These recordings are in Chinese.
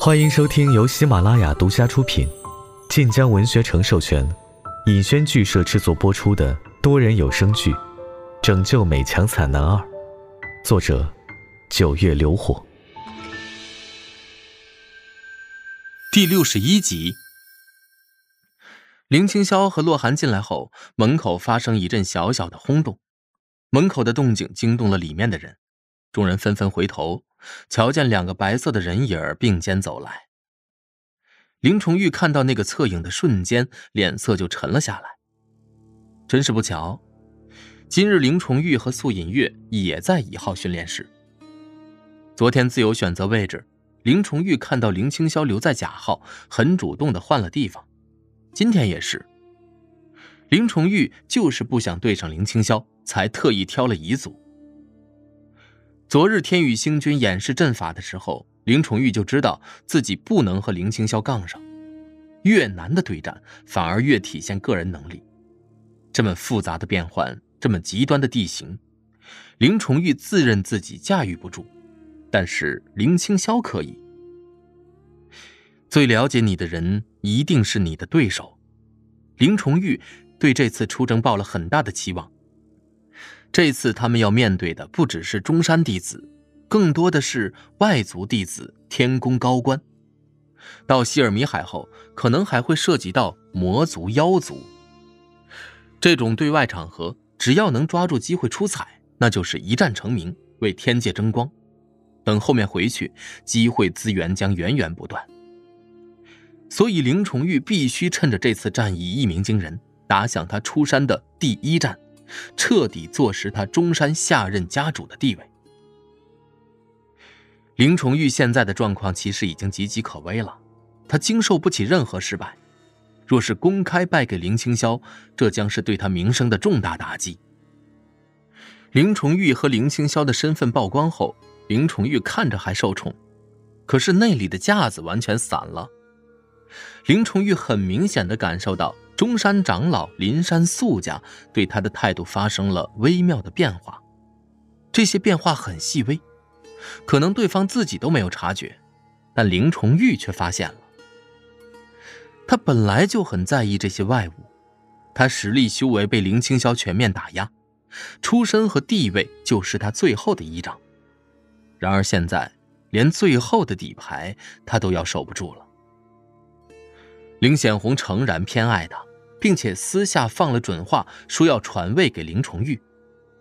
欢迎收听由喜马拉雅独家出品、晋江文学城授权、尹轩剧社制作播出的多人有声剧《拯救美强惨男二》，作者：九月流火，第六十一集。林青霄和洛寒进来后，门口发生一阵小小的轰动，门口的动静惊动了里面的人，众人纷纷回头，瞧见两个白色的人影并肩走来。林崇玉看到那个侧影的瞬间，脸色就沉了下来。真是不巧，今日林崇玉和素隐月也在一号训练室。昨天自由选择位置，林崇玉看到林青霄留在甲号，很主动的换了地方。今天也是，林崇玉就是不想对上林青霄，才特意挑了乙组。昨日天宇星君演示阵法的时候，林崇玉就知道自己不能和林青霄杠上。越难的对战，反而越体现个人能力。这么复杂的变换，这么极端的地形，林崇玉自认自己驾驭不住，但是林青霄可以。最了解你的人一定是你的对手。林崇玉对这次出征抱了很大的期望。这次他们要面对的不只是中山弟子，更多的是外族弟子、天宫高官。到希尔米海后，可能还会涉及到魔族、妖族。这种对外场合，只要能抓住机会出彩，那就是一战成名，为天界争光。等后面回去，机会资源将源源不断。所以，林崇玉必须趁着这次战役一鸣惊人，打响他出山的第一战，彻底坐实他中山下任家主的地位。林崇玉现在的状况其实已经岌岌可危了，他经受不起任何失败。若是公开败给林青霄，这将是对他名声的重大打击。林崇玉和林青霄的身份曝光后，林崇玉看着还受宠，可是内里的架子完全散了。林崇玉很明显的感受到中山长老林山素家对他的态度发生了微妙的变化，这些变化很细微，可能对方自己都没有察觉，但林崇玉却发现了。他本来就很在意这些外物，他实力修为被林青霄全面打压，出身和地位就是他最后的依仗，然而现在连最后的底牌他都要守不住了。林显红诚然偏爱他，并且私下放了准话，说要传位给林崇玉。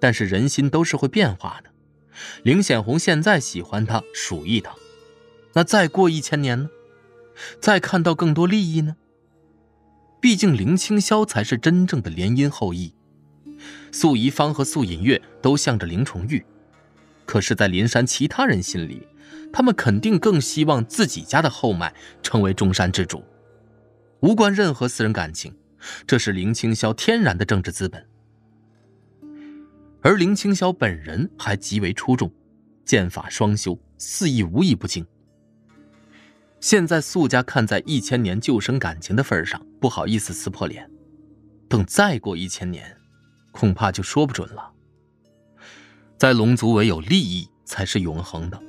但是人心都是会变化的，林显红现在喜欢他、属意他，那再过一千年呢？再看到更多利益呢？毕竟林青霄才是真正的联姻后裔，素仪芳和素隐月都向着林崇玉，可是，在林山其他人心里，他们肯定更希望自己家的后脉成为中山之主。无关任何私人感情，这是林青霄天然的政治资本。而林青霄本人还极为出众，剑法双修，肆意无一不精。现在素家看在一千年救生感情的份上，不好意思撕破脸。等再过一千年，恐怕就说不准了。在龙族，唯有利益才是永恒的。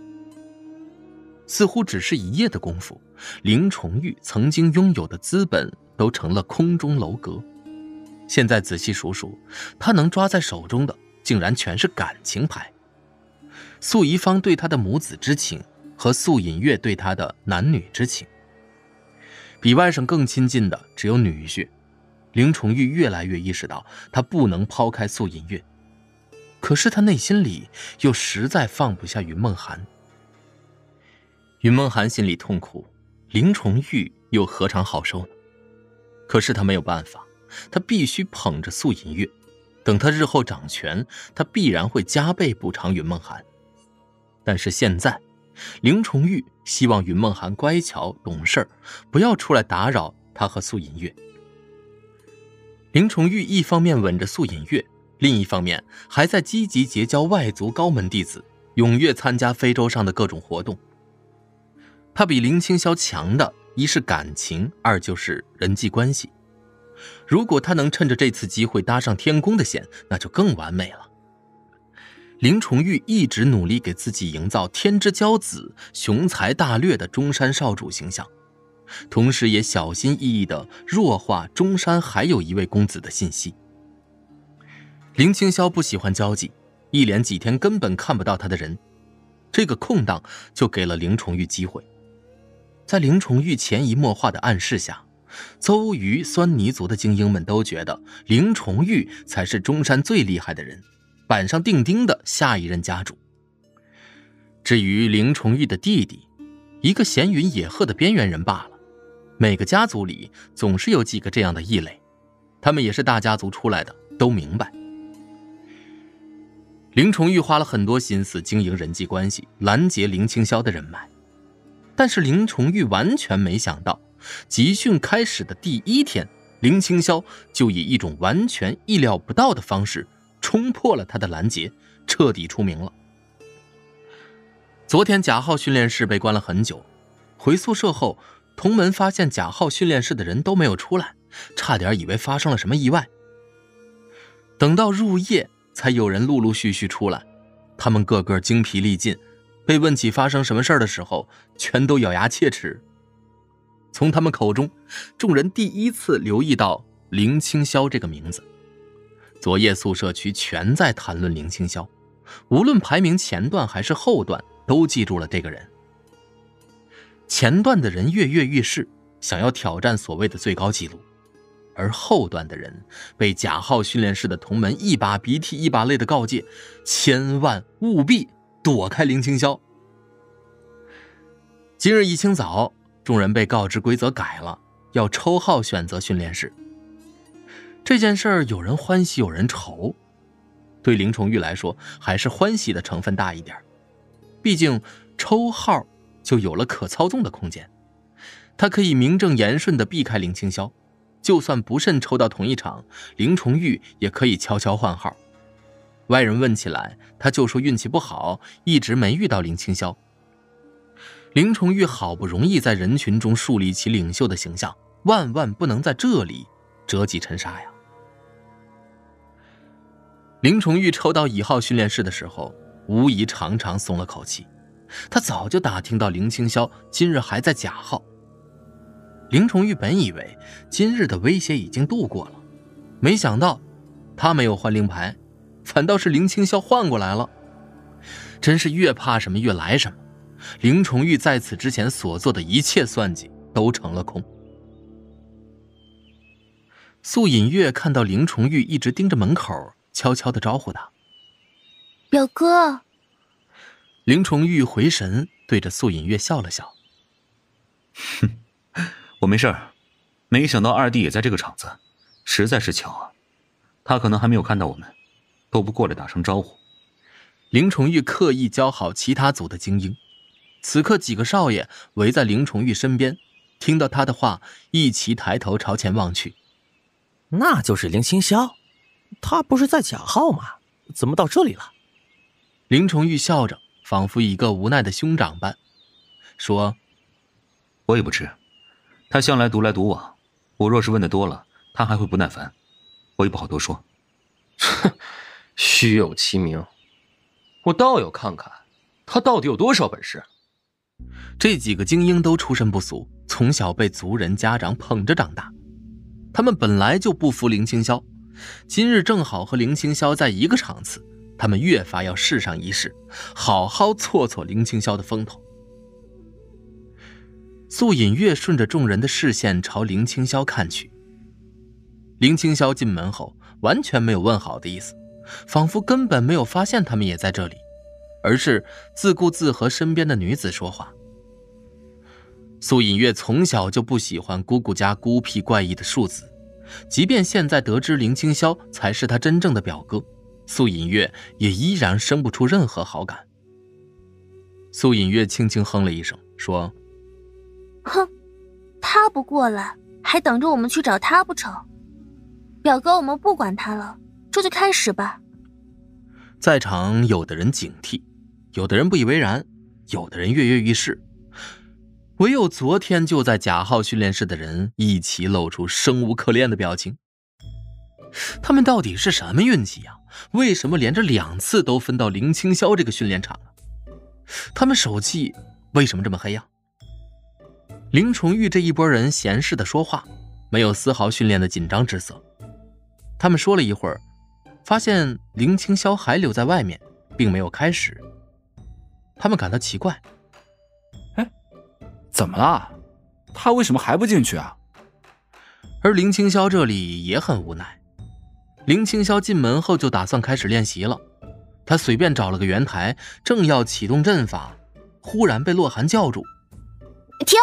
似乎只是一夜的功夫，林崇玉曾经拥有的资本都成了空中楼阁。现在仔细数数，他能抓在手中的，竟然全是感情牌。素仪芳对他的母子之情，和素隐月对他的男女之情，比外甥更亲近的只有女婿。林崇玉越来越意识到，他不能抛开素隐月，可是他内心里又实在放不下云梦寒。云梦寒心里痛苦，林崇玉又何尝好受呢？可是他没有办法，他必须捧着素隐月，等他日后掌权，他必然会加倍补偿云梦寒。但是现在，林崇玉希望云梦寒乖巧懂事不要出来打扰他和素隐月。林崇玉一方面吻着素隐月，另一方面还在积极结交外族高门弟子，踊跃参加非洲上的各种活动。他比林青霄强的，一是感情，二就是人际关系。如果他能趁着这次机会搭上天宫的线，那就更完美了。林崇玉一直努力给自己营造天之骄子、雄才大略的中山少主形象，同时也小心翼翼的弱化中山还有一位公子的信息。林青霄不喜欢交际，一连几天根本看不到他的人，这个空档就给了林崇玉机会。在林崇玉潜移默化的暗示下，邹鱼、酸泥族的精英们都觉得林崇玉才是中山最厉害的人。板上钉钉的下一任家主。至于林崇玉的弟弟，一个闲云野鹤的边缘人罢了。每个家族里总是有几个这样的异类，他们也是大家族出来的，都明白。林崇玉花了很多心思经营人际关系，拦截林青霄的人脉，但是林崇玉完全没想到，集训开始的第一天，林青霄就以一种完全意料不到的方式。冲破了他的拦截，彻底出名了。昨天贾浩训练室被关了很久，回宿舍后，同门发现贾浩训练室的人都没有出来，差点以为发生了什么意外。等到入夜，才有人陆陆续续出来，他们个个精疲力尽，被问起发生什么事的时候，全都咬牙切齿。从他们口中，众人第一次留意到林青霄这个名字。昨夜宿舍区全在谈论林青霄，无论排名前段还是后段，都记住了这个人。前段的人跃跃欲试，想要挑战所谓的最高纪录，而后段的人被贾浩训练室的同门一把鼻涕一把泪的告诫，千万务必躲开林青霄。今日一清早，众人被告知规则改了，要抽号选择训练室。这件事儿有人欢喜有人愁，对林崇玉来说还是欢喜的成分大一点，毕竟抽号就有了可操纵的空间，他可以名正言顺的避开林青霄，就算不慎抽到同一场，林崇玉也可以悄悄换号。外人问起来，他就说运气不好，一直没遇到林青霄。林崇玉好不容易在人群中树立起领袖的形象，万万不能在这里折戟沉沙呀！林崇玉抽到乙号训练室的时候，无疑长长松了口气。他早就打听到林青霄今日还在甲号。林崇玉本以为今日的威胁已经度过了，没想到他没有换令牌，反倒是林青霄换过来了。真是越怕什么越来什么。林崇玉在此之前所做的一切算计都成了空。素隐月看到林崇玉一直盯着门口。悄悄的招呼他：“表哥。”林崇玉回神，对着素隐月笑了笑：“哼，我没事儿。没想到二弟也在这个场子，实在是巧啊。他可能还没有看到我们，都不过来打声招呼。”林崇玉刻意教好其他组的精英。此刻，几个少爷围在林崇玉身边，听到他的话，一齐抬头朝前望去。那就是林清霄。他不是在甲号吗？怎么到这里了？林崇玉笑着，仿佛一个无奈的兄长般，说：“我也不知，他向来独来独往。我若是问的多了，他还会不耐烦，我也不好多说。虚有其名，我倒要看看他到底有多少本事。”这几个精英都出身不俗，从小被族人家长捧着长大，他们本来就不服林青霄。今日正好和林青霄在一个场次，他们越发要试上一试，好好挫挫林青霄的风头。素隐月顺着众人的视线朝林青霄看去。林青霄进门后完全没有问好的意思，仿佛根本没有发现他们也在这里，而是自顾自和身边的女子说话。苏隐月从小就不喜欢姑姑家孤僻怪异的庶子。即便现在得知林青霄才是他真正的表哥，苏隐月也依然生不出任何好感。苏隐月轻轻哼了一声，说：“哼，他不过来，还等着我们去找他不成？表哥，我们不管他了，这就开始吧。”在场有的人警惕，有的人不以为然，有的人跃跃欲试。唯有昨天就在甲号训练室的人一起露出生无可恋的表情。他们到底是什么运气呀？为什么连着两次都分到林青霄这个训练场啊？他们手气为什么这么黑呀？林崇玉这一拨人闲适的说话，没有丝毫训练的紧张之色。他们说了一会儿，发现林青霄还留在外面，并没有开始。他们感到奇怪：“哎，怎么了？他为什么还不进去啊？”而林青霄这里也很无奈。林青霄进门后就打算开始练习了，他随便找了个圆台，正要启动阵法，忽然被洛寒叫住：“停！”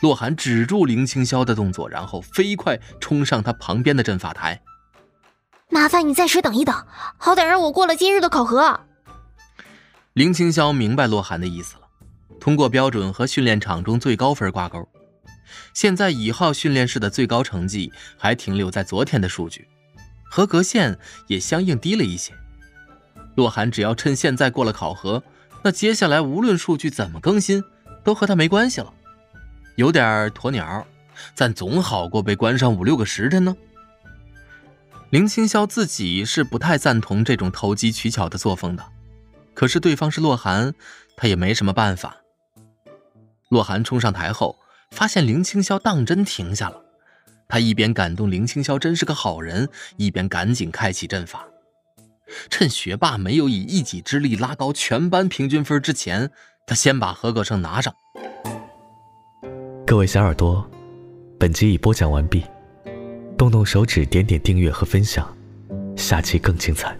洛寒止住林青霄的动作，然后飞快冲上他旁边的阵法台。麻烦你暂时等一等，好歹让我过了今日的考核。林青霄明白洛寒的意思了，通过标准和训练场中最高分挂钩。现在乙号训练室的最高成绩还停留在昨天的数据。合格线也相应低了一些。洛寒只要趁现在过了考核，那接下来无论数据怎么更新，都和他没关系了。有点鸵鸟，但总好过被关上五六个时辰呢。林青霄自己是不太赞同这种投机取巧的作风的，可是对方是洛寒，他也没什么办法。洛寒冲上台后，发现林青霄当真停下了。他一边感动林青霄真是个好人，一边赶紧开启阵法，趁学霸没有以一己之力拉高全班平均分之前，他先把合格证拿上。各位小耳朵，本集已播讲完毕，动动手指点点订阅和分享，下期更精彩。